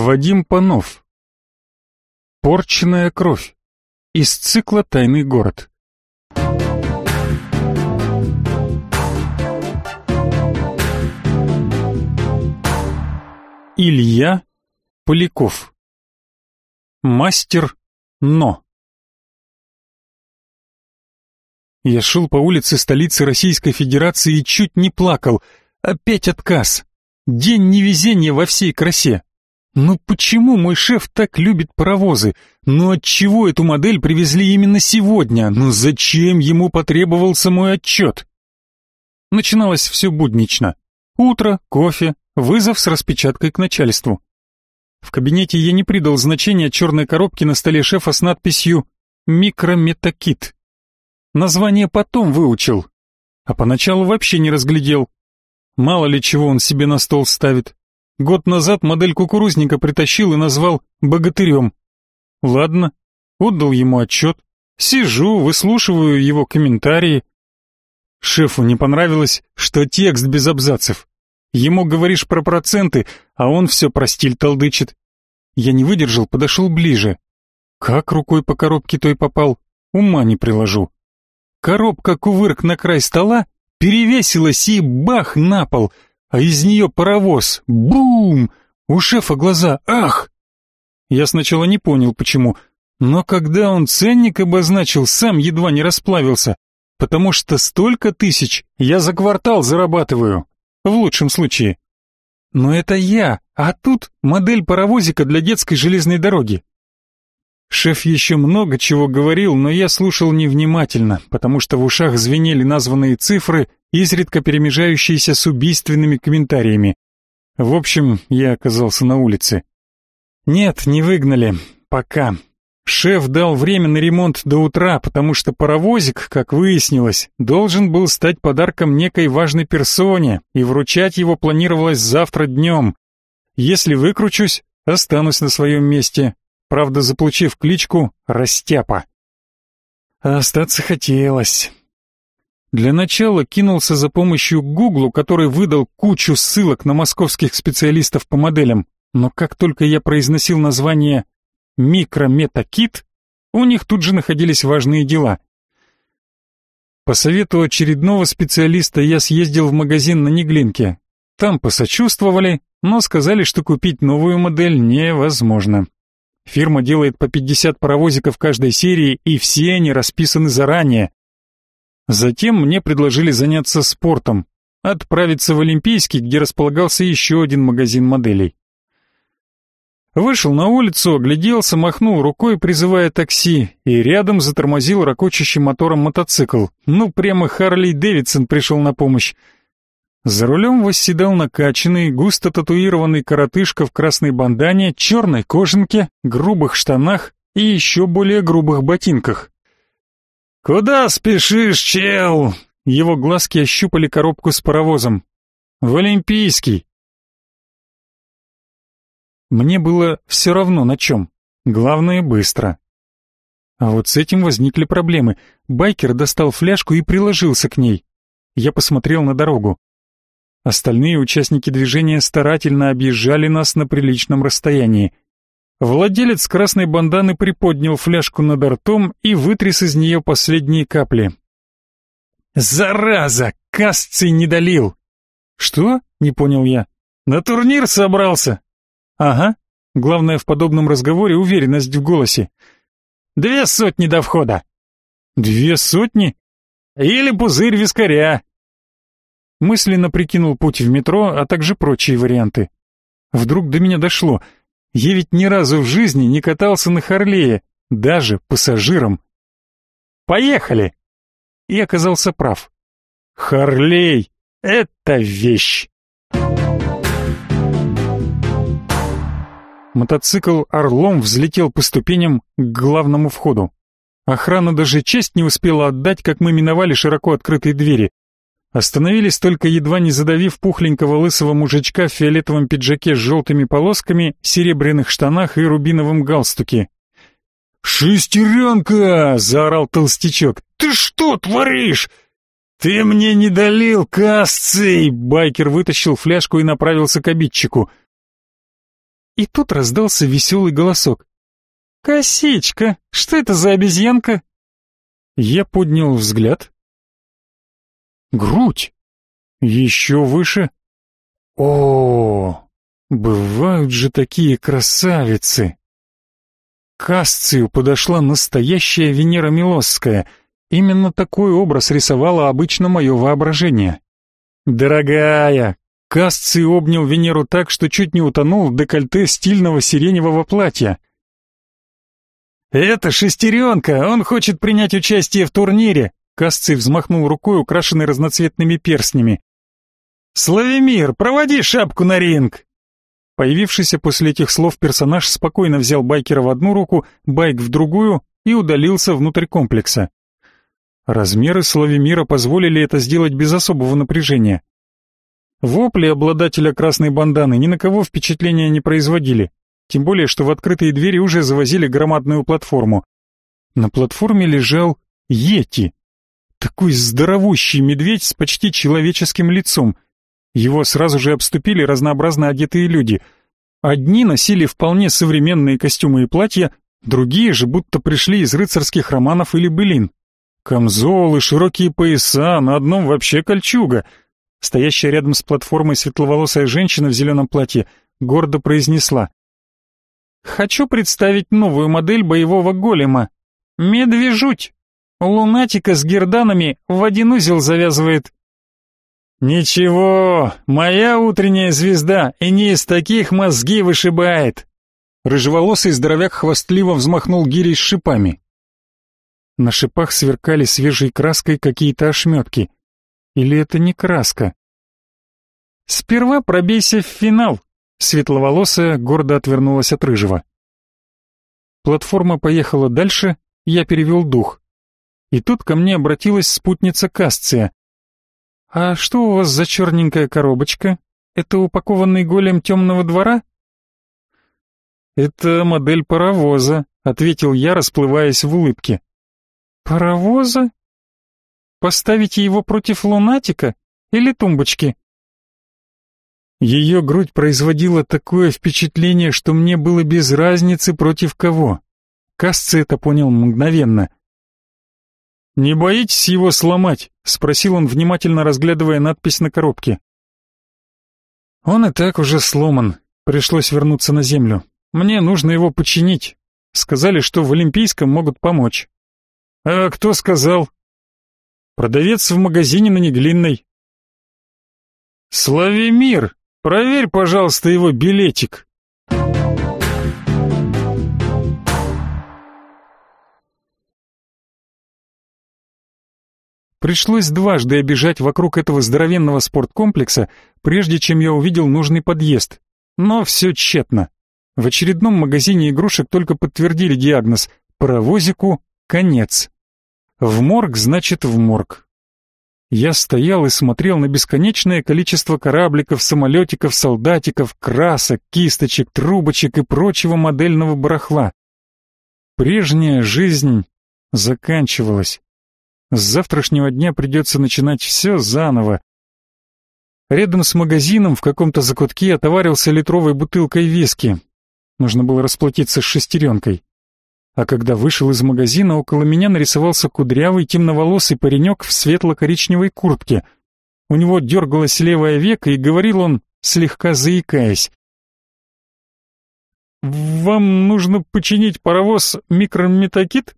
Вадим Панов. Порченная кровь. Из цикла «Тайный город». Илья Поляков. Мастер Но. Я шел по улице столицы Российской Федерации и чуть не плакал. Опять отказ. День невезения во всей красе. Ну почему мой шеф так любит паровозы? Ну отчего эту модель привезли именно сегодня? Ну зачем ему потребовался мой отчет? Начиналось все буднично. Утро, кофе, вызов с распечаткой к начальству. В кабинете я не придал значения черной коробке на столе шефа с надписью «Микрометакит». Название потом выучил, а поначалу вообще не разглядел. Мало ли чего он себе на стол ставит. Год назад модель кукурузника притащил и назвал «богатырем». Ладно, отдал ему отчет. Сижу, выслушиваю его комментарии. Шефу не понравилось, что текст без абзацев. Ему говоришь про проценты, а он все про стиль толдычит. Я не выдержал, подошел ближе. Как рукой по коробке той попал, ума не приложу. Коробка кувырк на край стола, перевесилась и бах на пол, а из нее паровоз. Бум! У шефа глаза «Ах!». Я сначала не понял, почему, но когда он ценник обозначил, сам едва не расплавился, потому что столько тысяч я за квартал зарабатываю в лучшем случае. Но это я, а тут модель паровозика для детской железной дороги. Шеф еще много чего говорил, но я слушал невнимательно, потому что в ушах звенели названные цифры, изредка перемежающиеся с убийственными комментариями. В общем, я оказался на улице. Нет, не выгнали. Пока. Шеф дал время на ремонт до утра, потому что паровозик, как выяснилось, должен был стать подарком некой важной персоне, и вручать его планировалось завтра днем. Если выкручусь, останусь на своем месте, правда заполучив кличку Растяпа. А остаться хотелось. Для начала кинулся за помощью к Гуглу, который выдал кучу ссылок на московских специалистов по моделям, но как только я произносил название микрометакит, у них тут же находились важные дела. По совету очередного специалиста я съездил в магазин на Неглинке. Там посочувствовали, но сказали, что купить новую модель невозможно. Фирма делает по 50 паровозиков каждой серии, и все они расписаны заранее. Затем мне предложили заняться спортом, отправиться в Олимпийский, где располагался еще один магазин моделей. Вышел на улицу, огляделся, махнул рукой, призывая такси, и рядом затормозил ракочащим мотором мотоцикл. Ну, прямо Харли Дэвидсон пришел на помощь. За рулем восседал накачанный, густо татуированный коротышка в красной бандане, черной кожанке, грубых штанах и еще более грубых ботинках. «Куда спешишь, чел?» Его глазки ощупали коробку с паровозом. «В Олимпийский. Мне было все равно на чем. Главное, быстро. А вот с этим возникли проблемы. Байкер достал фляжку и приложился к ней. Я посмотрел на дорогу. Остальные участники движения старательно объезжали нас на приличном расстоянии. Владелец красной банданы приподнял фляжку над ртом и вытряс из нее последние капли. «Зараза! Касций не долил!» «Что?» — не понял я. «На турнир собрался!» «Ага». Главное в подобном разговоре уверенность в голосе. «Две сотни до входа». «Две сотни?» «Или пузырь вискаря». Мысленно прикинул путь в метро, а также прочие варианты. Вдруг до меня дошло. Я ведь ни разу в жизни не катался на Харлее, даже пассажиром. «Поехали!» И оказался прав. Харлей — это вещь. Мотоцикл орлом взлетел по ступеням к главному входу. Охрана даже честь не успела отдать, как мы миновали широко открытые двери. Остановились только едва не задавив пухленького лысого мужичка в фиолетовом пиджаке с желтыми полосками, серебряных штанах и рубиновом галстуке. «Шестеренка!» — заорал толстячок. «Ты что творишь?» «Ты мне не долил, касцей!» Байкер вытащил фляжку и направился к обидчику. И тут раздался веселый голосок. «Косичка, что это за обезьянка?» Я поднял взгляд. Грудь. Еще выше. О, бывают же такие красавицы. К Асцию подошла настоящая Венера Милосская. Именно такой образ рисовало обычно мое воображение. «Дорогая!» Касций обнял Венеру так, что чуть не утонул в декольте стильного сиреневого платья. «Это шестеренка! Он хочет принять участие в турнире!» Касций взмахнул рукой, украшенной разноцветными перстнями. «Славимир, проводи шапку на ринг!» Появившийся после этих слов персонаж спокойно взял байкера в одну руку, байк в другую и удалился внутрь комплекса. Размеры Славимира позволили это сделать без особого напряжения. Вопли обладателя красной банданы ни на кого впечатления не производили, тем более что в открытые двери уже завозили громадную платформу. На платформе лежал Йети. Такой здоровущий медведь с почти человеческим лицом. Его сразу же обступили разнообразно одетые люди. Одни носили вполне современные костюмы и платья, другие же будто пришли из рыцарских романов или былин. Камзолы, широкие пояса, на одном вообще кольчуга. Стоящая рядом с платформой светловолосая женщина в зеленом платье гордо произнесла. «Хочу представить новую модель боевого голема. Медвежуть. Лунатика с герданами в один узел завязывает. «Ничего, моя утренняя звезда и не из таких мозги вышибает!» Рыжеволосый здоровяк хвастливо взмахнул гирей с шипами. На шипах сверкали свежей краской какие-то ошметки. Или это не краска? «Сперва пробейся в финал!» Светловолосая гордо отвернулась от рыжего. Платформа поехала дальше, я перевел дух. И тут ко мне обратилась спутница Касция. «А что у вас за черненькая коробочка? Это упакованный голем темного двора?» «Это модель паровоза», — ответил я, расплываясь в улыбке. «Паровоза? Поставите его против лунатика или тумбочки?» Ее грудь производила такое впечатление, что мне было без разницы против кого. Касцы это понял мгновенно — «Не боитесь его сломать?» — спросил он, внимательно разглядывая надпись на коробке. «Он и так уже сломан. Пришлось вернуться на землю. Мне нужно его починить. Сказали, что в Олимпийском могут помочь». «А кто сказал?» «Продавец в магазине на Неглинной». «Слави мир! Проверь, пожалуйста, его билетик!» Пришлось дважды обижать вокруг этого здоровенного спорткомплекса, прежде чем я увидел нужный подъезд. Но все тщетно. В очередном магазине игрушек только подтвердили диагноз «паровозику конец». В морг значит в морг. Я стоял и смотрел на бесконечное количество корабликов, самолетиков, солдатиков, красок, кисточек, трубочек и прочего модельного барахла. Прежняя жизнь заканчивалась. С завтрашнего дня придется начинать все заново. Рядом с магазином в каком-то закутке отоварился литровой бутылкой виски. Нужно было расплатиться с шестеренкой. А когда вышел из магазина, около меня нарисовался кудрявый темноволосый паренек в светло-коричневой куртке. У него дергалось левое веко, и говорил он, слегка заикаясь. «Вам нужно починить паровоз микрометакит?»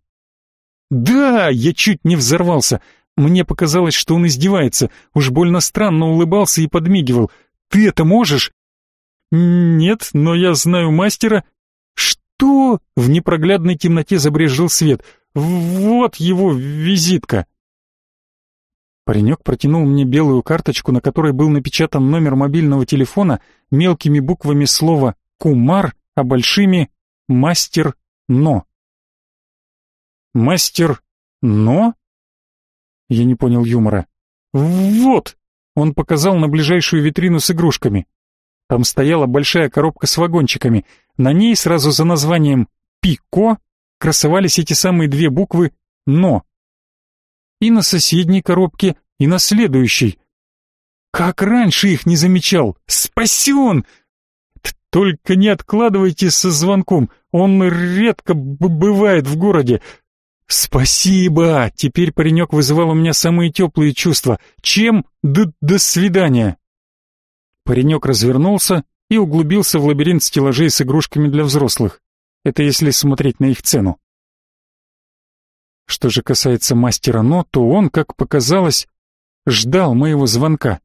«Да!» — я чуть не взорвался. Мне показалось, что он издевается, уж больно странно улыбался и подмигивал. «Ты это можешь?» «Нет, но я знаю мастера». «Что?» — в непроглядной темноте забрезжил свет. «Вот его визитка». Паренек протянул мне белую карточку, на которой был напечатан номер мобильного телефона, мелкими буквами слова «Кумар», а большими «Мастер Но». Мастер Но? Я не понял юмора. Вот! Он показал на ближайшую витрину с игрушками. Там стояла большая коробка с вагончиками. На ней сразу за названием «Пико» красовались эти самые две буквы «Но». И на соседней коробке, и на следующей. Как раньше их не замечал? Спасен! Только не откладывайте со звонком, он редко бывает в городе. Спасибо! Теперь паренек вызывал у меня самые теплые чувства. Чем? Д до свидания. Паренек развернулся и углубился в лабиринт стеллажей с игрушками для взрослых. Это если смотреть на их цену. Что же касается мастера Но, то он, как показалось, ждал моего звонка.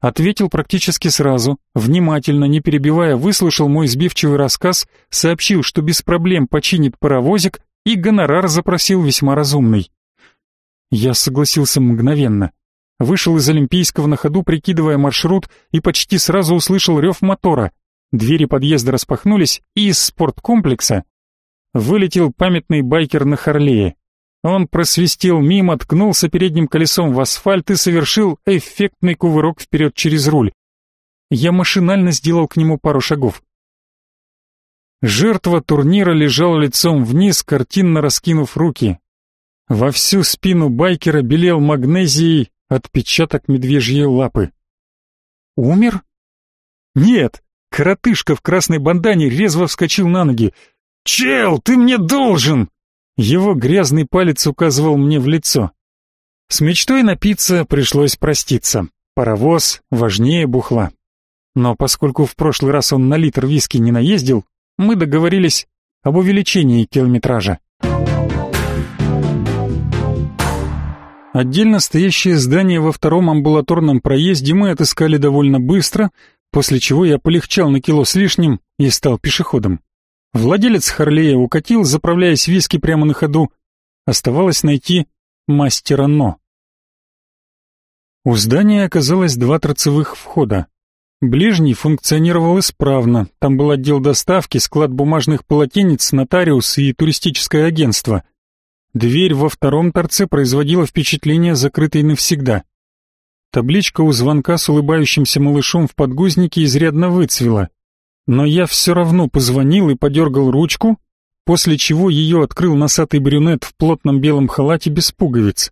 Ответил практически сразу, внимательно, не перебивая, выслушал мой сбивчивый рассказ, сообщил, что без проблем починит паровозик и гонорар запросил весьма разумный. Я согласился мгновенно. Вышел из Олимпийского на ходу, прикидывая маршрут, и почти сразу услышал рев мотора. Двери подъезда распахнулись, и из спорткомплекса вылетел памятный байкер на Харлее. Он просвистел мимо, ткнулся передним колесом в асфальт и совершил эффектный кувырок вперед через руль. Я машинально сделал к нему пару шагов. Жертва турнира лежал лицом вниз, картинно раскинув руки. Во всю спину байкера белел магнезией отпечаток медвежьей лапы. Умер? Нет, коротышка в красной бандане резво вскочил на ноги. «Чел, ты мне должен!» Его грязный палец указывал мне в лицо. С мечтой напиться пришлось проститься. Паровоз важнее бухла. Но поскольку в прошлый раз он на литр виски не наездил, мы договорились об увеличении километража. Отдельно стоящее здание во втором амбулаторном проезде мы отыскали довольно быстро, после чего я полегчал на кило с лишним и стал пешеходом. Владелец Харлея укатил, заправляясь виски прямо на ходу. Оставалось найти мастера Но. У здания оказалось два торцевых входа. Ближний функционировал исправно, там был отдел доставки, склад бумажных полотенец, нотариус и туристическое агентство. Дверь во втором торце производила впечатление закрытой навсегда. Табличка у звонка с улыбающимся малышом в подгузнике изрядно выцвела, но я все равно позвонил и подергал ручку, после чего ее открыл носатый брюнет в плотном белом халате без пуговиц.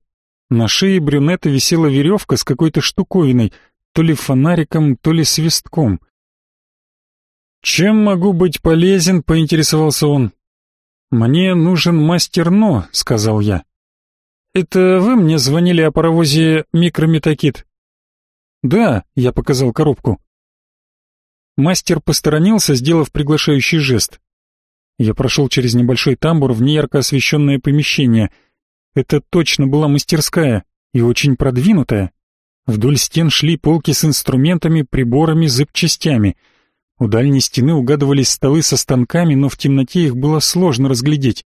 На шее брюнета висела веревка с какой-то штуковиной, то ли фонариком, то ли свистком. «Чем могу быть полезен?» — поинтересовался он. «Мне нужен мастер Но», — сказал я. «Это вы мне звонили о паровозе «Микрометакит»?» «Да», — я показал коробку. Мастер посторонился, сделав приглашающий жест. Я прошел через небольшой тамбур в неярко освещенное помещение. Это точно была мастерская и очень продвинутая. Вдоль стен шли полки с инструментами, приборами, запчастями. У дальней стены угадывались столы со станками, но в темноте их было сложно разглядеть.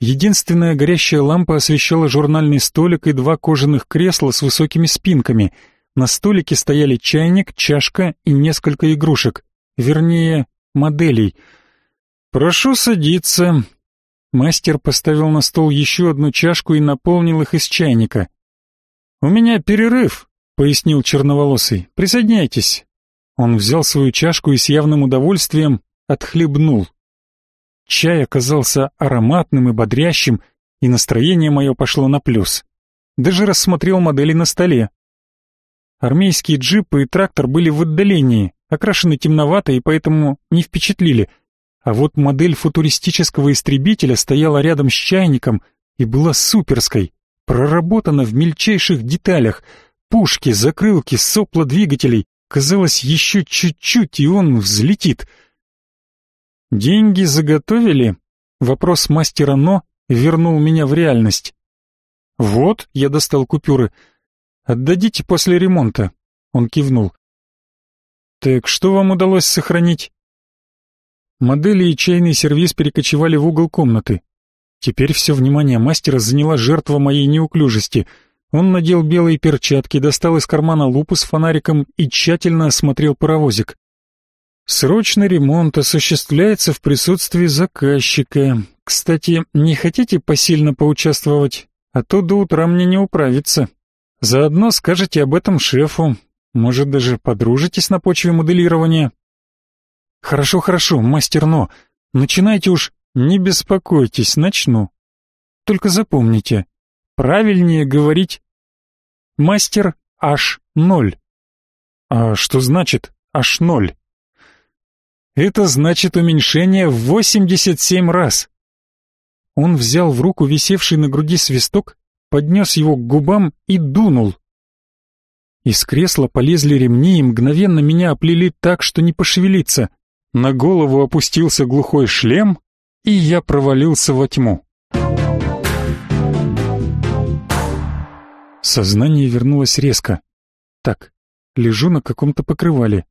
Единственная горящая лампа освещала журнальный столик и два кожаных кресла с высокими спинками — на столике стояли чайник, чашка и несколько игрушек, вернее, моделей. «Прошу садиться». Мастер поставил на стол еще одну чашку и наполнил их из чайника. «У меня перерыв», — пояснил черноволосый. «Присоединяйтесь». Он взял свою чашку и с явным удовольствием отхлебнул. Чай оказался ароматным и бодрящим, и настроение мое пошло на плюс. Даже рассмотрел модели на столе. Армейские джипы и трактор были в отдалении, окрашены темновато и поэтому не впечатлили. А вот модель футуристического истребителя стояла рядом с чайником и была суперской, проработана в мельчайших деталях. Пушки, закрылки, сопла двигателей. Казалось, еще чуть-чуть, и он взлетит. «Деньги заготовили?» Вопрос мастера Но вернул меня в реальность. «Вот», — я достал купюры, — Отдадите после ремонта. Он кивнул. Так что вам удалось сохранить? Модели и чайный сервиз перекочевали в угол комнаты. Теперь все внимание мастера заняла жертва моей неуклюжести. Он надел белые перчатки, достал из кармана лупу с фонариком и тщательно осмотрел паровозик. Срочный ремонт осуществляется в присутствии заказчика. Кстати, не хотите посильно поучаствовать? А то до утра мне не управиться. Заодно скажете об этом шефу, может, даже подружитесь на почве моделирования. Хорошо, хорошо, мастер Но, начинайте уж, не беспокойтесь, начну. Только запомните, правильнее говорить мастер H0. А что значит H0? Это значит уменьшение в 87 раз. Он взял в руку висевший на груди свисток, поднес его к губам и дунул. Из кресла полезли ремни и мгновенно меня оплели так, что не пошевелиться. На голову опустился глухой шлем, и я провалился во тьму. Сознание вернулось резко. Так, лежу на каком-то покрывале.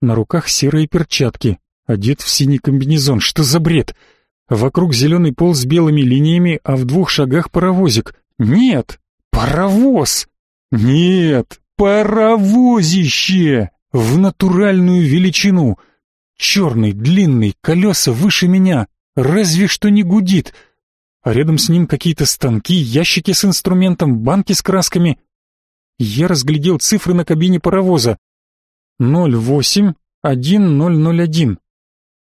На руках серые перчатки, одет в синий комбинезон. Что за бред? Вокруг зеленый пол с белыми линиями, а в двух шагах паровозик. Нет, паровоз! Нет, паровозище! В натуральную величину! Черный, длинный, колеса выше меня, разве что не гудит. А рядом с ним какие-то станки, ящики с инструментом, банки с красками. Я разглядел цифры на кабине паровоза. 08101.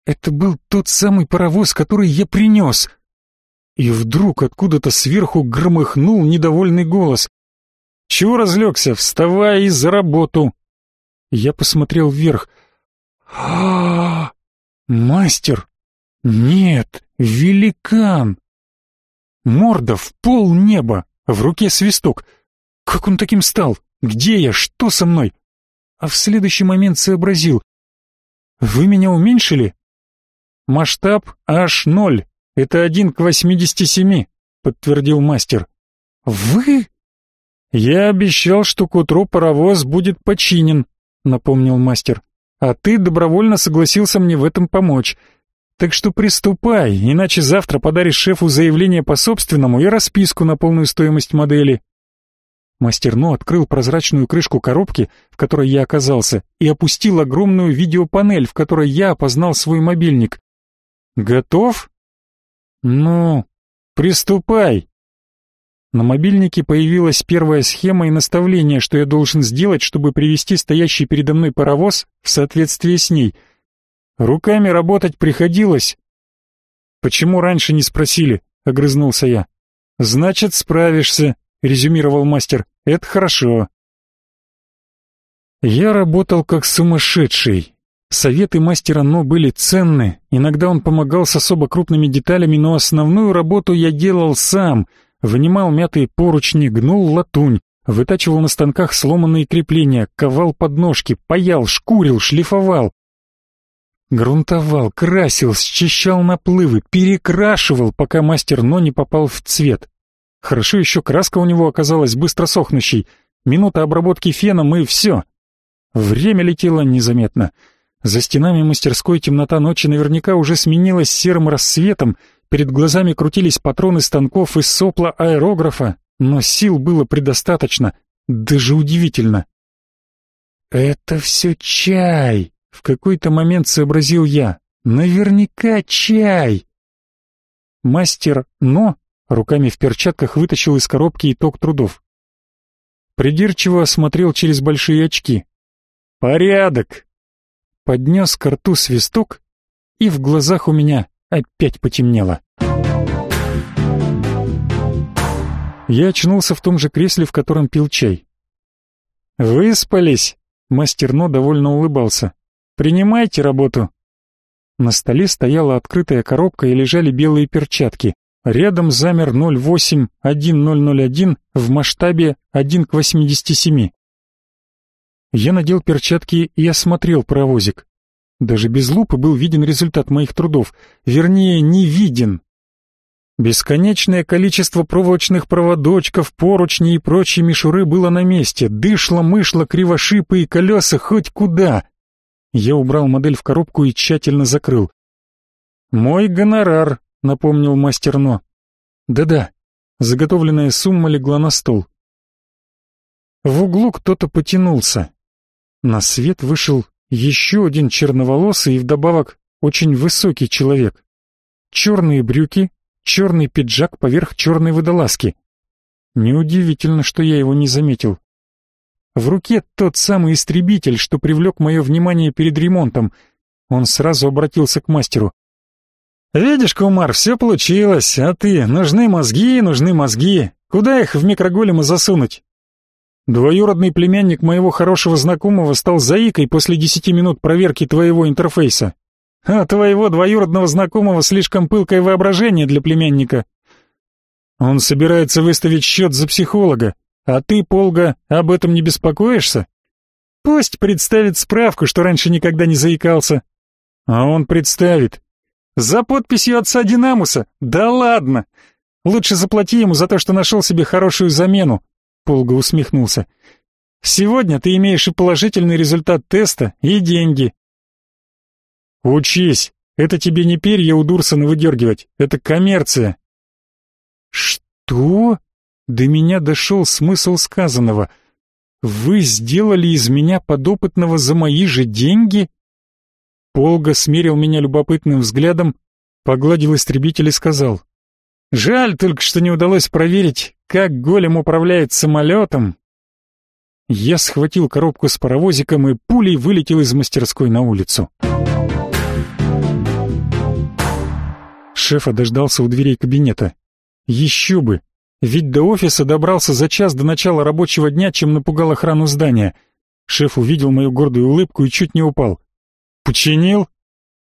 Это был тот самый паровоз, который я принес. И вдруг откуда-то сверху громыхнул недовольный голос. «Чего разлегся? Вставай и за работу!» Я посмотрел вверх. а, Мастер! Нет, великан! Морда в пол неба, в руке свисток. Как он таким стал? Где я? Что со мной? А в следующий момент сообразил. Вы меня уменьшили? Масштаб аж ноль. Это один к восьмидесяти семи, подтвердил мастер. Вы? Я обещал, что к утру паровоз будет починен, напомнил мастер. А ты добровольно согласился мне в этом помочь. Так что приступай, иначе завтра подаришь шефу заявление по собственному и расписку на полную стоимость модели. Мастер Но открыл прозрачную крышку коробки, в которой я оказался, и опустил огромную видеопанель, в которой я опознал свой мобильник. Готов? Ну, приступай. На мобильнике появилась первая схема и наставление, что я должен сделать, чтобы привести стоящий передо мной паровоз в соответствие с ней — Руками работать приходилось. Почему раньше не спросили? огрызнулся я. Значит, справишься, резюмировал мастер. Это хорошо. Я работал как сумасшедший. Советы мастера Но были ценны, иногда он помогал с особо крупными деталями, но основную работу я делал сам, вынимал мятые поручни, гнул латунь, вытачивал на станках сломанные крепления, ковал подножки, паял, шкурил, шлифовал. Грунтовал, красил, счищал наплывы, перекрашивал, пока мастер Но не попал в цвет. Хорошо еще краска у него оказалась быстро сохнущей. Минута обработки феном и все. Время летело незаметно. За стенами мастерской темнота ночи наверняка уже сменилась серым рассветом, перед глазами крутились патроны станков и сопла аэрографа, но сил было предостаточно, даже удивительно. «Это все чай!» В какой-то момент сообразил я. Наверняка чай. Мастер Но руками в перчатках вытащил из коробки итог трудов. Придирчиво осмотрел через большие очки. «Порядок!» Поднес к рту свисток, и в глазах у меня опять потемнело. Я очнулся в том же кресле, в котором пил чай. «Выспались?» Мастер Но довольно улыбался. Принимайте работу. На столе стояла открытая коробка и лежали белые перчатки. Рядом замер 081001 в масштабе 1 к 87. Я надел перчатки и осмотрел паровозик. Даже без лупы был виден результат моих трудов, вернее, не виден. Бесконечное количество проволочных проводочков, поручней и прочей мишуры было на месте, дышло-мышло, кривошипы и колеса хоть куда. Я убрал модель в коробку и тщательно закрыл. «Мой гонорар», — напомнил мастер Но. «Да-да». Заготовленная сумма легла на стол. В углу кто-то потянулся. На свет вышел еще один черноволосый и вдобавок очень высокий человек. Черные брюки, черный пиджак поверх черной водолазки. Неудивительно, что я его не заметил. В руке тот самый истребитель, что привлек мое внимание перед ремонтом. Он сразу обратился к мастеру. «Видишь, Кумар, все получилось, а ты, нужны мозги, нужны мозги. Куда их в микроголемы засунуть?» Двоюродный племянник моего хорошего знакомого стал заикой после десяти минут проверки твоего интерфейса. А твоего двоюродного знакомого слишком пылкое воображение для племянника. Он собирается выставить счет за психолога, а ты, Полга, об этом не беспокоишься? Пусть представит справку, что раньше никогда не заикался. А он представит. За подписью отца Динамуса? Да ладно! Лучше заплати ему за то, что нашел себе хорошую замену. Полга усмехнулся. Сегодня ты имеешь и положительный результат теста, и деньги. Учись, это тебе не перья у Дурсона выдергивать, это коммерция. Что? До меня дошел смысл сказанного. Вы сделали из меня подопытного за мои же деньги? Полга смерил меня любопытным взглядом, погладил истребитель и сказал. Жаль только, что не удалось проверить, как голем управляет самолетом. Я схватил коробку с паровозиком и пулей вылетел из мастерской на улицу. Шефа дождался у дверей кабинета. Еще бы! Ведь до офиса добрался за час до начала рабочего дня, чем напугал охрану здания. Шеф увидел мою гордую улыбку и чуть не упал. «Починил?»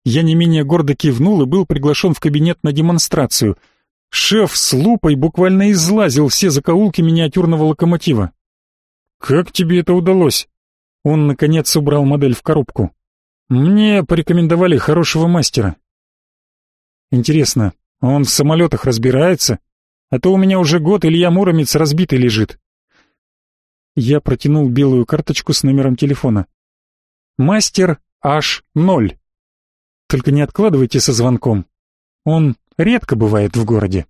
Я не менее гордо кивнул и был приглашен в кабинет на демонстрацию. Шеф с лупой буквально излазил все закоулки миниатюрного локомотива. «Как тебе это удалось?» Он, наконец, убрал модель в коробку. «Мне порекомендовали хорошего мастера. Интересно, он в самолетах разбирается? А то у меня уже год Илья Муромец разбитый лежит. Я протянул белую карточку с номером телефона. Мастер H0. Только не откладывайте со звонком. Он редко бывает в городе.